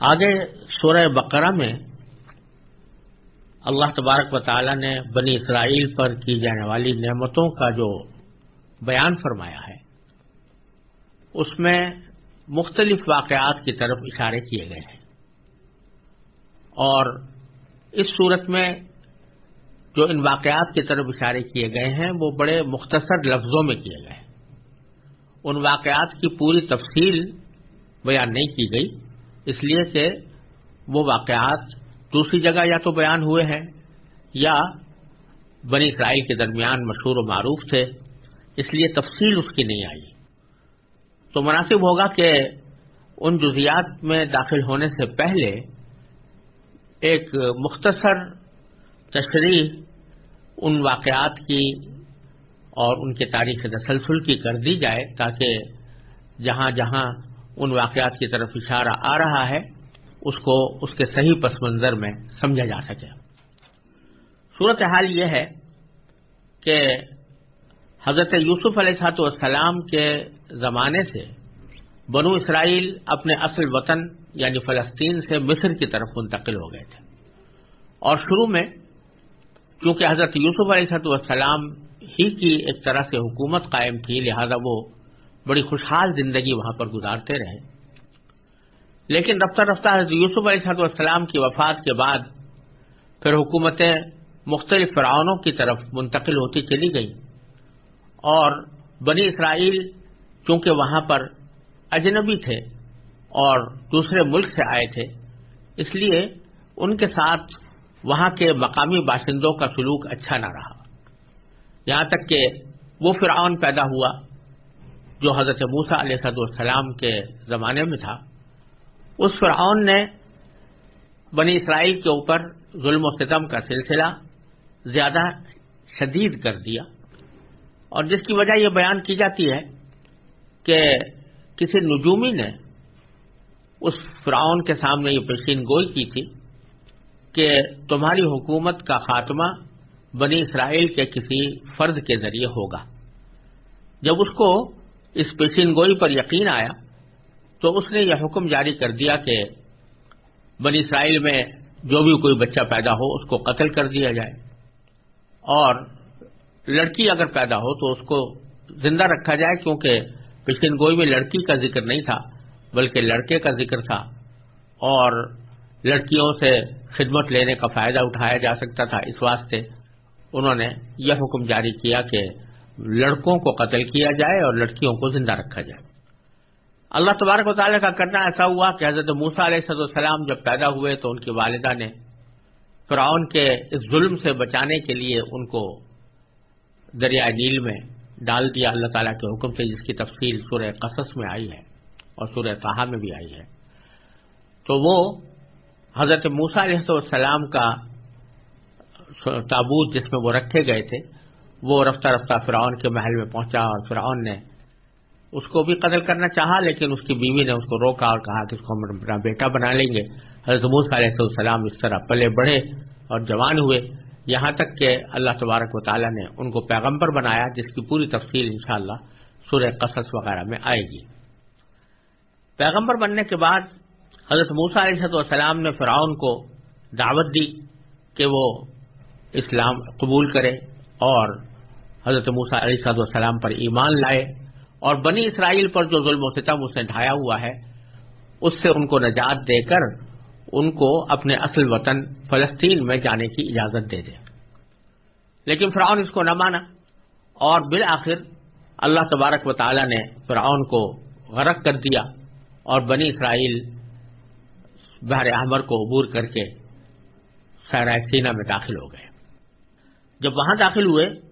آگے سورہ بقرہ میں اللہ تبارک و تعالی نے بنی اسرائیل پر کی جانے والی نعمتوں کا جو بیان فرمایا ہے، اس میں مختلف واقعات کی طرف اشارے کیے گئے ہیں۔ اور اس صورت میں جو ان واقعات کی طرف اشارے کیے گئے ہیں، وہ بڑے مختصر لفظوں میں کیے گئے ہیں۔ ان واقعات کی پوری تفصیل بیان نہیں کی گئی۔ اس لیے کہ وہ واقعات دوسری جگہ یا تو بیان ہوئے ہیں یا بنی اسرائیل کے درمیان مشہور و معروف تھے، اس لیے تفصیل اس کی نہیں آئی۔ تو مناسب ہوگا کہ ان جزیات میں داخل ہونے سے پہلے ایک مختصر تشریح ان واقعات کی اور ان کے تاریخ تسلسل کی کر دی جائے تاکہ جہاں جہاں ان واقعات کی طرف اشارہ آ رہا ہے، اس کو اس کے صحیح پس منظر میں سمجھا جا سکے۔ صورت حال یہ ہے کہ حضرت یوسف علیہ سات والسلام کے زمانے سے بنو اسرائیل اپنے اصل وطن یعنی فلسطین سے مصر کی طرف منتقل ہو گئے تھے۔ اور شروع میں کیونکہ حضرت یوسف علیہ صد والسلام ہی کی ایک طرح سے حکومت قائم تھی، لہذا وہ بڑی خوشحال زندگی وہاں پر گزارتے رہے۔ لیکن رفتہ رفتہ حضرت یوسف علیہ صد والسلام کی وفات کے بعد پھر حکومتیں مختلف فرعونوں کی طرف منتقل ہوتی چلی گئیں۔ اور بنی اسرائیل چونکہ وہاں پر اجنبی تھے اور دوسرے ملک سے آئے تھے، اس لیے ان کے ساتھ وہاں کے مقامی باشندوں کا سلوک اچھا نہ رہا۔ یہاں تک کہ وہ فرعون پیدا ہوا۔ جو حضرت موسا علیہ صد السلام کے زمانے میں تھا، اس فرعون نے بنی اسرائیل کے اوپر ظلم و ستم کا سلسلہ زیادہ شدید کر دیا، اور جس کی وجہ یہ بیان کی جاتی ہے کہ کسی نجومی نے اس فرعون کے سامنے یہ پیشین گوئی کی تھی کہ تمہاری حکومت کا خاتمہ بنی اسرائیل کے کسی فرد کے ذریعے ہوگا۔ جب اس کو اس پیشین گوئی پر یقین آیا تو اس نے یہ حکم جاری کر دیا کہ بنی اسرائیل میں جو بھی کوئی بچہ پیدا ہو اس کو قتل کر دیا جائے اور لڑکی اگر پیدا ہو تو اس کو زندہ رکھا جائے کیونکہ پیشین گوئی میں لڑکی کا ذکر نہیں تھا بلکہ لڑکے کا ذکر تھا اور لڑکیوں سے خدمت لینے کا فائدہ اٹھایا جا سکتا تھا اس واسطے انہوں نے یہ حکم جاری کیا کہ لڑکوں کو قتل کیا جائے اور لڑکیوں کو زندہ رکھا جائے۔ اللہ تبارک و تعالیٰ کا کرنا ایسا ہوا کہ حضرت موسا علیہ صد السلام جب پیدا ہوئے تو ان کی والدہ نے فرعون کے اس ظلم سے بچانے کے لیے ان کو دریائے نیل میں ڈال دیا۔ اللہ تعالیٰ کے حکم سے جس کی تفصیل سورہ قصص میں آئی ہے اور سورہ کہا میں بھی آئی ہے۔ تو وہ حضرت موسا علیہ السلام کا تابوت جس میں وہ رکھے گئے تھے وہ رفتہ رفتہ فرعون کے محل میں پہنچا اور فرعون نے اس کو بھی قتل کرنا چاہا، لیکن اس کی بیوی نے اس کو روکا اور کہا کہ اس کو ہم اپنا بیٹا بنا لیں گے۔ حضرت موسا علیہ السلام اس طرح پلے بڑھے اور جوان ہوئے۔ یہاں تک کہ اللہ تبارک و تعالیٰ نے ان کو پیغمبر بنایا، جس کی پوری تفصیل انشاءاللہ سورہ قصص وغیرہ میں آئے گی۔ پیغمبر بننے کے بعد حضرت موسا علیہ والسلام نے فرعون کو دعوت دی کہ وہ اسلام قبول کرے اور حضرت موسا علیہ صد والسلام پر ایمان لائے اور بنی اسرائیل پر جو ظلم و ستم اس نے ڈھایا ہوا ہے، اس سے ان کو نجات دے کر ان کو اپنے اصل وطن فلسطین میں جانے کی اجازت دے دے۔ لیکن فرعون اس کو نہ مانا اور بالآخر اللہ تبارک و تعالی نے فرعون کو غرق کر دیا اور بنی اسرائیل بحر احمر کو عبور کر کے سہرائے سینا میں داخل ہو گئے۔ جب وہاں داخل ہوئے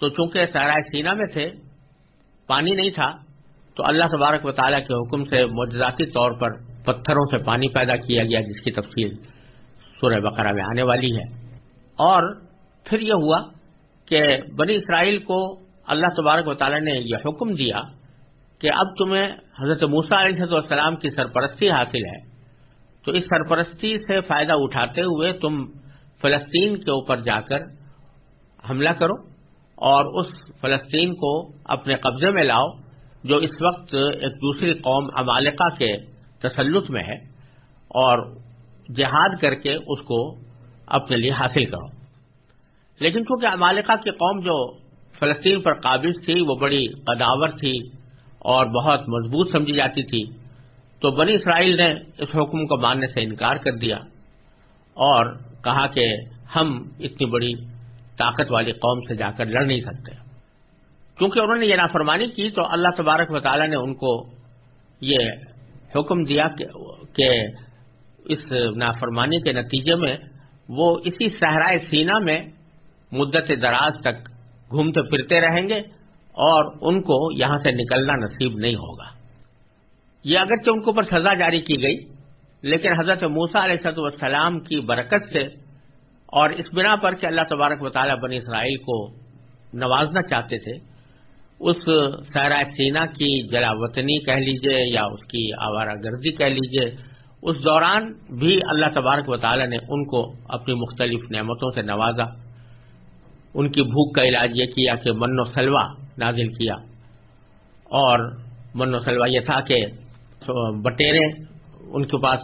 تو چونکہ سہرائے سینا میں تھے، پانی نہیں تھا، تو اللہ تبارک و تعالیٰ کے حکم سے معجزاتی طور پر پتھروں سے پانی پیدا کیا گیا، جس کی تفصیل سورہ بقرہ میں آنے والی ہے۔ اور پھر یہ ہوا کہ بنی اسرائیل کو اللہ تبارک و تعالیٰ نے یہ حکم دیا کہ اب تمہیں حضرت موسا علیہ السلام کی سرپرستی حاصل ہے۔ تو اس سرپرستی سے فائدہ اٹھاتے ہوئے تم فلسطین کے اوپر جا کر حملہ کرو۔ اور اس فلسطین کو اپنے قبضے میں لاؤ، جو اس وقت ایک دوسری قوم امالکا کے تسلط میں ہے، اور جہاد کر کے اس کو اپنے لیے حاصل کرو۔ لیکن چونکہ امالکہ کی قوم جو فلسطین پر قابض تھی، وہ بڑی قداور تھی اور بہت مضبوط سمجھی جاتی تھی، تو بنی اسرائیل نے اس حکم کو ماننے سے انکار کر دیا اور کہا کہ ہم اتنی بڑی طاقت والی قوم سے جا کر لڑ نہیں سکتے۔ کیونکہ انہوں نے یہ نافرمانی کی تو اللہ تبارک و تعالیٰ نے ان کو یہ حکم دیا کہ اس نافرمانی کے نتیجے میں وہ اسی صحرائے سینا میں مدت دراز تک گھومتے پھرتے رہیں گے اور ان کو یہاں سے نکلنا نصیب نہیں ہوگا۔ یہ اگرچہ ان کے اوپر سزا جاری کی گئی، لیکن حضرت موسا علیہ صد والسلام کی برکت سے اور اس بنا پر کہ اللہ تبارک و تعالیٰ بنی اسرائیل کو نوازنا چاہتے تھے، اس سہرا سینا کی جلاوطنی کہہ لیجیے یا اس کی آوارہ گردی کہہ لیجیے، اس دوران بھی اللہ تبارک و نے ان کو اپنی مختلف نعمتوں سے نوازا۔ ان کی بھوک کا علاج یہ کیا کہ من و سلوا نازل کیا۔ اور من و سلوا یہ تھا کہ بٹیرے ان کے پاس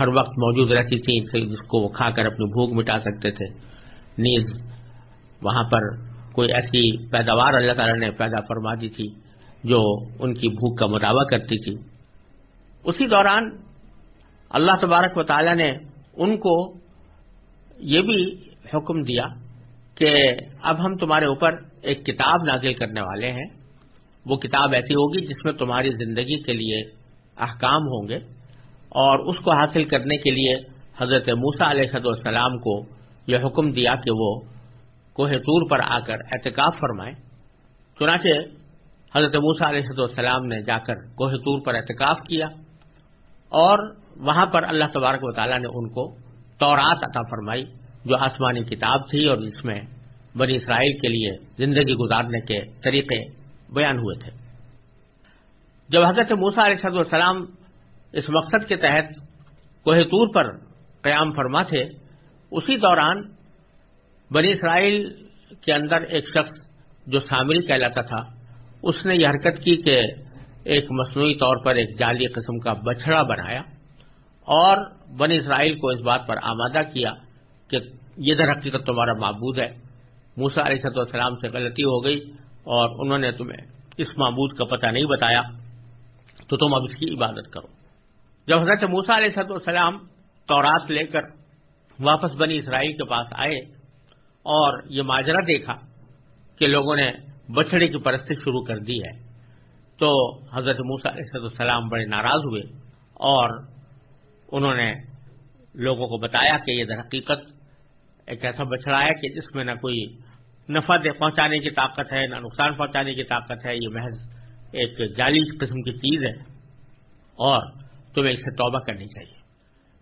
ہر وقت موجود رہتی تھیں جس کو وہ کھا کر اپنی بھوک مٹا سکتے تھے۔ نیز، وہاں پر کوئی ایسی پیداوار اللہ تعالیٰ نے پیدا فرما دی تھی جو ان کی بھوک کا مداوع کرتی تھی۔ اسی دوران اللہ تبارک و تعالیٰ نے ان کو یہ بھی حکم دیا کہ اب ہم تمہارے اوپر ایک کتاب نازل کرنے والے ہیں۔ وہ کتاب ایسی ہوگی جس میں تمہاری زندگی کے لیے احکام ہوں گے۔ اور اس کو حاصل کرنے کے لیے حضرت موسا علیہ صد السلام کو یہ حکم دیا کہ وہ کوہ طور پر آ کر احتکاب فرمائیں چنانچہ حضرت موسا علیہ صد السلام نے جا کر کوہ طور پر احتکاب کیا اور وہاں پر اللہ تبارک و تعالیٰ نے ان کو تورات عطا فرمائی، جو آسمانی کتاب تھی اور جس میں بنی اسرائیل کے لیے زندگی گزارنے کے طریقے بیان ہوئے تھے۔ جب حضرت موسا علیہ صد السلام اس مقصد کے تحت کوہ طور پر قیام فرما تھے، اسی دوران بنی اسرائیل کے اندر ایک شخص جو شامل کہلاتا تھا، اس نے یہ حرکت کی کہ ایک مصنوعی طور پر ایک جعلی قسم کا بچڑا بنایا اور بنی اسرائیل کو اس بات پر آمادہ کیا کہ یہ در حقیقت تمہارا معبود ہے۔ موسا علیہ صد السلام سے غلطی ہو گئی اور انہوں نے تمہیں اس معبود کا پتہ نہیں بتایا، تو تم اب اس کی عبادت کرو۔ جب حضرت موسا علیہ صد السلام تورات لے کر واپس بنی اسرائیل کے پاس آئے اور یہ ماجرا دیکھا کہ لوگوں نے بچڑے کی پرست شروع کر دی ہے، تو حضرت موسا علیہ صد السلام بڑے ناراض ہوئے اور انہوں نے لوگوں کو بتایا کہ یہ در حقیقت ایک ایسا بچڑا ہے کہ جس میں نہ کوئی نفع پہنچانے کی طاقت ہے، نہ نقصان پہنچانے کی طاقت ہے، یہ محض ایک جعلی قسم کی چیز ہے۔ اور تمہیں اس سے توبہ کرنی چاہیے۔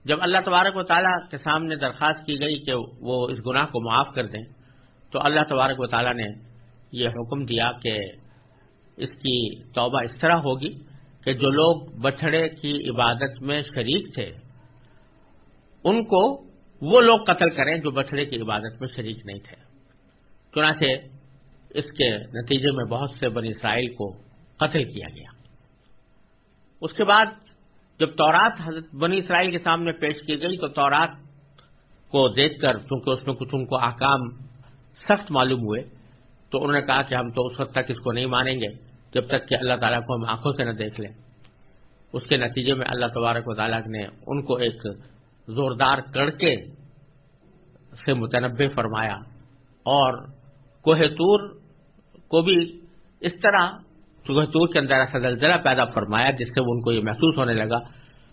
جب اللہ تبارک و تعالیٰ کے سامنے درخواست کی گئی کہ وہ اس گناہ کو معاف کر دیں، تو اللہ تبارک و تعالیٰ نے یہ حکم دیا کہ اس کی توبہ اس طرح ہوگی کہ جو لوگ بچھڑے کی عبادت میں شریک تھے، ان کو وہ لوگ قتل کریں جو بچھڑے کی عبادت میں شریک نہیں تھے۔ چنانچہ اس کے نتیجے میں بہت سے بنی اسرائیل کو قتل کیا گیا۔ اس کے بعد جب تورات حضرت بنی اسرائیل کے سامنے پیش کی گئی تو تورات کو دیکھ کر، چونکہ اس میں کچھ ان کو احکام سخت معلوم ہوئے، تو انہوں نے کہا کہ ہم تو اس وقت تک اس کو نہیں مانیں گے، جب تک کہ اللہ تعالیٰ کو ہم آنکھوں سے نہ دیکھ لیں۔ اس کے نتیجے میں اللہ تبارک و تعالیٰ نے ان کو ایک زوردار کڑکے سے متنوع فرمایا اور کوہ تور کو بھی اس طرح چگہتور کے اندر ایسا زلزلہ پیدا فرمایا جس سے ان کو یہ محسوس ہونے لگا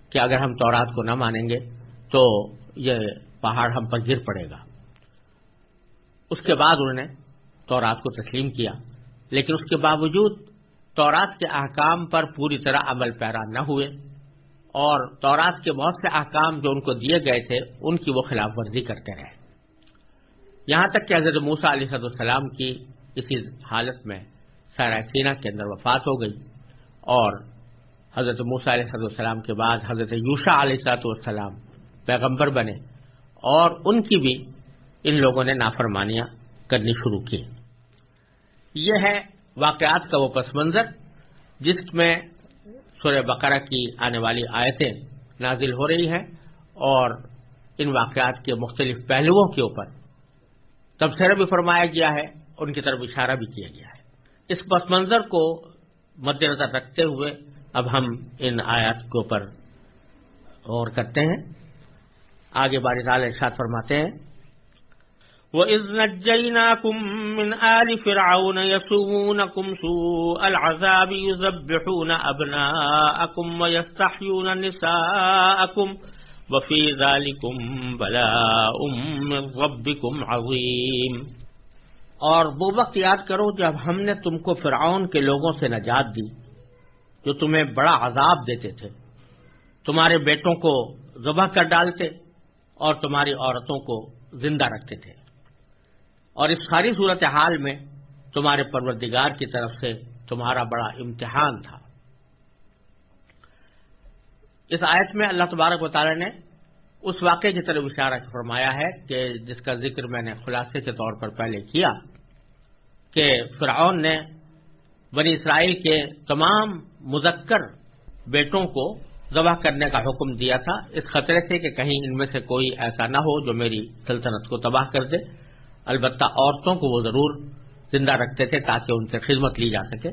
کہ اگر ہم تورات کو نہ مانیں گے تو یہ پہاڑ ہم پر گر پڑے گا۔ اس کے بعد انہوں نے تورات کو تسلیم کیا، لیکن اس کے باوجود تورات کے احکام پر پوری طرح عمل پیرا نہ ہوئے اور تورات کے بہت سے احکام جو ان کو دیے گئے تھے، ان کی وہ خلاف ورزی کرتے رہے۔ یہاں تک کہ حضرت موسا علیہ صد السلام کی اسی حالت میں سینا کے اندر وفات ہو گئی اور حضرت موسیٰ علیہ صد السلام کے بعد حضرت یوشا علیہ صلاحت والسلام پیغمبر بنے اور ان کی بھی ان لوگوں نے نافرمانیاں کرنی شروع کی۔ یہ ہے واقعات کا وہ پس منظر جس میں سورہ بقرہ کی آنے والی آیتیں نازل ہو رہی ہیں اور ان واقعات کے مختلف پہلوؤں کے اوپر تبصرہ بھی فرمایا گیا ہے ان کی طرف اشارہ بھی کیا گیا ہے۔ اس پس منظر کو مد نظر رکھتے ہوئے اب ہم ان آیات کے اوپر غور کرتے ہیں۔ آگے بار تعالی ارشاد فرماتے ہیں۔ وَإِذْ نَجَّيْنَاكُمْ مِنْ آلِ فِرْعَوْنَ يَسُومُونَكُمْ سُوءَ الْعَذَابِ يُذَبِّحُونَ أَبْنَاءَكُمْ وَيَسْتَحْيُونَ نِسَاءَكُمْ وَفِي ذَلِكُمْ بَلَاءٌ مِّن رَبِّكُمْ عَظِيمٌ۔ اور وہ وقت یاد کرو جب ہم نے تم کو فرعون کے لوگوں سے نجات دی، جو تمہیں بڑا عذاب دیتے تھے۔ تمہارے بیٹوں کو ذبح کر ڈالتے اور تمہاری عورتوں کو زندہ رکھتے تھے۔ اور اس ساری صورت حال میں تمہارے پروردگار کی طرف سے تمہارا بڑا امتحان تھا۔ اس آیت میں اللہ تبارک و تعالی نے اس واقعے کی طرف اشارہ فرمایا ہے کہ جس کا ذکر میں نے خلاصے کے طور پر پہلے کیا۔ کہ فرعون نے بنی اسرائیل کے تمام مذکر بیٹوں کو ذبح کرنے کا حکم دیا تھا، اس خطرے سے کہ کہیں ان میں سے کوئی ایسا نہ ہو جو میری سلطنت کو تباہ کر دے۔ البتہ عورتوں کو وہ ضرور زندہ رکھتے تھے تاکہ ان سے خدمت لی جا سکے۔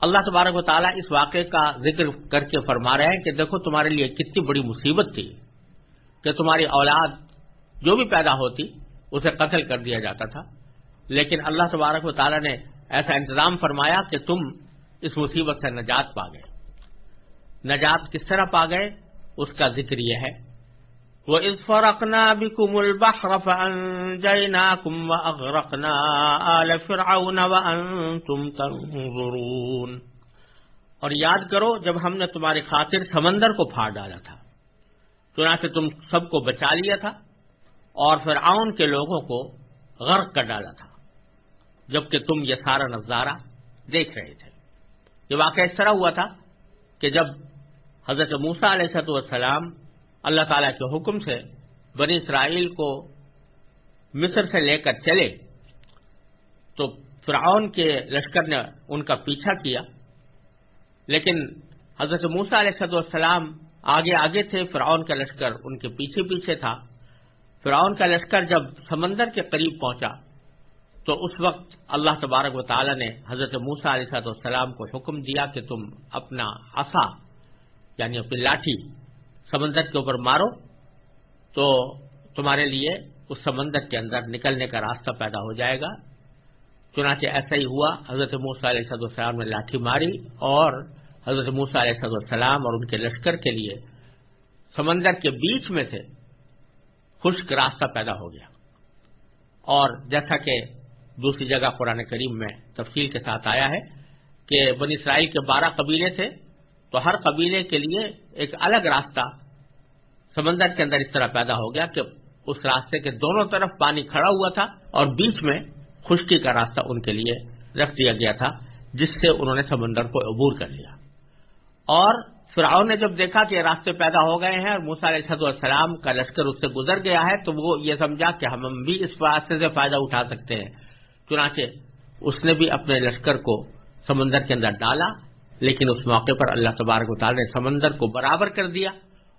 اللہ تبارک و تعالیٰ اس واقعے کا ذکر کر کے فرما رہے ہیں کہ دیکھو تمہارے لیے کتنی بڑی مصیبت تھی کہ تمہاری اولاد جو بھی پیدا ہوتی، اسے قتل کر دیا جاتا تھا۔ لیکن اللہ تبارک و تعالیٰ نے ایسا انتظام فرمایا کہ تم اس مصیبت سے نجات پا گئے۔ نجات کس طرح پا گئے؟ اس کا ذکر یہ ہے۔ وہ اس فرقنا بھی کمل بخرف انجنا کم اغرقنا آل فرعون وانتم تنظرون۔ اور یاد کرو، جب ہم نے تمہاری خاطر سمندر کو پھاڑ ڈالا تھا، چنانچہ تم سب کو بچا لیا تھا اور فرعون کے لوگوں کو غرق کر ڈالا تھا۔ جبکہ تم یہ سارا نظارہ دیکھ رہے تھے۔ یہ واقعہ اس طرح ہوا تھا کہ جب حضرت موسا علیہ والسلام اللہ تعالی کے حکم سے بنی اسرائیل کو مصر سے لے کر چلے، تو فرعون کے لشکر نے ان کا پیچھا کیا۔ لیکن حضرت موسا علیہ والسلام آگے آگے تھے، فرعون کا لشکر ان کے پیچھے پیچھے تھا۔ فرعون کا لشکر جب سمندر کے قریب پہنچا تو اس وقت اللہ تبارک و تعالی نے حضرت موسا علیہ والسلام کو حکم دیا کہ تم اپنا عصا یعنی اپنی لاٹھی سمندر کے اوپر مارو، تو تمہارے لیے اس سمندر کے اندر نکلنے کا راستہ پیدا ہو جائے گا۔ چنانچہ ایسا ہی ہوا، حضرت موسیٰ علیہ صد السلام نے لاٹھی ماری اور حضرت موسیٰ علیہ صد السلام اور ان کے لشکر کے لیے سمندر کے بیچ میں سے خشک راستہ پیدا ہو گیا۔ اور جیسا کہ دوسری جگہ قرآن کریم میں تفصیل کے ساتھ آیا ہے کہ بنی اسرائیل کے بارہ قبیلے تھے، تو ہر قبیلے کے لیے ایک الگ راستہ سمندر کے اندر اس طرح پیدا ہو گیا کہ اس راستے کے دونوں طرف پانی کھڑا ہوا تھا اور بیچ میں خشکی کا راستہ ان کے لیے رکھ دیا گیا تھا، جس سے انہوں نے سمندر کو عبور کر لیا۔ اور فرعون نے جب دیکھا کہ راستے پیدا ہو گئے ہیں اور موسا علیہ السلام کا لشکر اس سے گزر گیا ہے، تو وہ یہ سمجھا کہ ہم بھی اس راستے سے فائدہ اٹھا سکتے ہیں۔ چنانچہ اس نے بھی اپنے لشکر کو سمندر کے اندر ڈالا، لیکن اس موقع پر اللہ تبارک و تعالی نے سمندر کو برابر کر دیا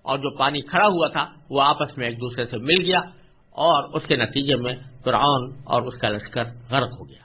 اور جو پانی کھڑا ہوا تھا، وہ آپس میں ایک دوسرے سے مل گیا اور اس کے نتیجے میں فرعون اور اس کا لشکر غرق ہو گیا۔